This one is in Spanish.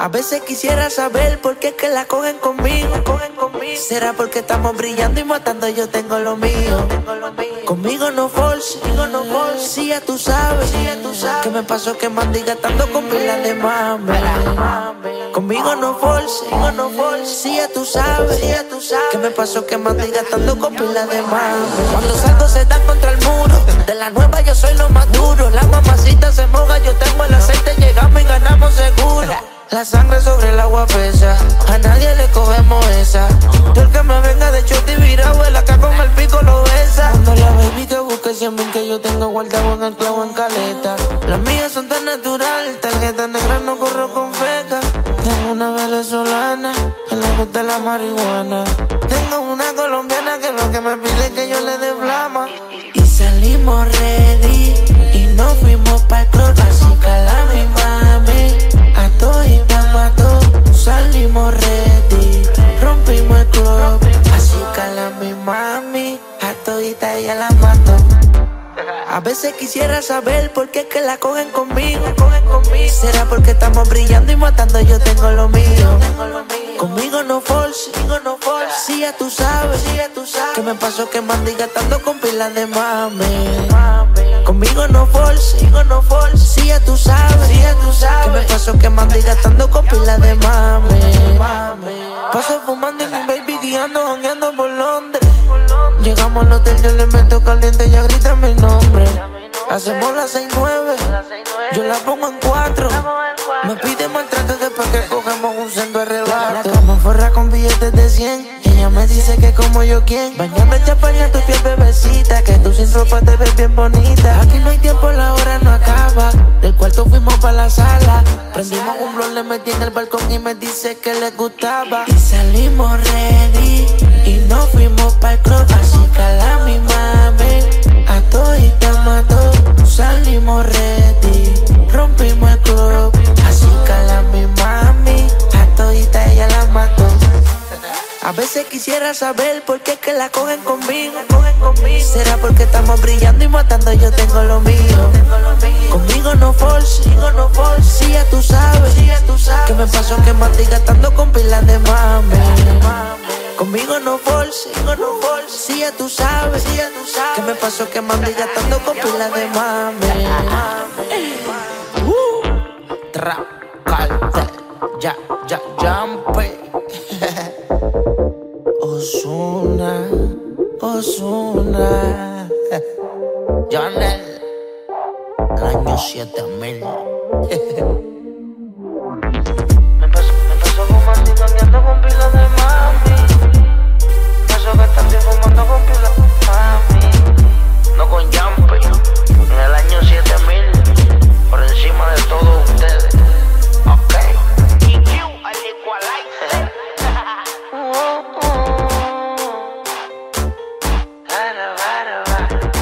A veces quisiera saber por qué es que la cogen conmigo, cogen conmigo. Será porque estamos brillando y matando, yo tengo lo mío. Conmigo no force, conmigo no force. Si ya tú sabes, si ya tú sabes. Que me pasó y gastando con pilas de mame. Conmigo no force, conmigo no force. Si ya tú sabes, si ya tú sabes. Que me pasó y gastando con pilas de mame. Cuando salgo se dan contra el muro. De la nueva yo soy lo más duro. La mamacita se moja, yo tengo el aceite, seguro. La sangre sobre el agua pesa, a nadie le cogemos esa. Tú el que me venga de choti virado, el acá con el pico lo besa. Cuando la baby que busque siempre que yo tengo guardado en el clavo en caleta. Las mías son tan natural, tarjeta negra no corro con feca. Tengo una venezolana que le gusta la marihuana. Tengo una A veces quisiera saber por qué es que la cogen conmigo. Será porque estamos brillando y matando, yo tengo lo mío. Conmigo no force, conmigo no force. Si ya tú sabes, si ya tú sabes. Que me pasó quemando y gastando con pilas de mame. Conmigo no force, conmigo no force. Si ya tú sabes, si ya tú. Que me quemando y gastando con pilas de mame. Paso fumando y mi baby guiando, jangueando por Londres. Llegamos al hotel, yo le meto caliente, ya grita mi nombre. Hacemos las 6-9, yo la pongo en 4. Me pide maltrato después que cogemos un sendo arrebato. La cama forra con billetes de 100. Y ella me dice que como yo quien. Bañame en champaña tu piel bebecita. Que tú sin ropa te ves bien bonita. Aquí no hay tiempo, la hora no acaba. Del cuarto fuimos para la sala. Prendimos un blog, le metí en el balcón y me dice que le gustaba. Y salimos veces quisiera saber por qué es que la cogen conmigo. Será porque estamos brillando y matando, yo tengo lo mío. Conmigo no force, conmigo no force. Si ya tú sabes. Que me pasó quemando y gastando con pilas de mame. Conmigo no force, conmigo no force. Si ya tú sabes. Que me pasó quemando y gastando con pilas de mame. Uh, Trap, cartel, ya, ya, jumpe. Osuna, Osuna. Jonel, el año 7000. Thank you.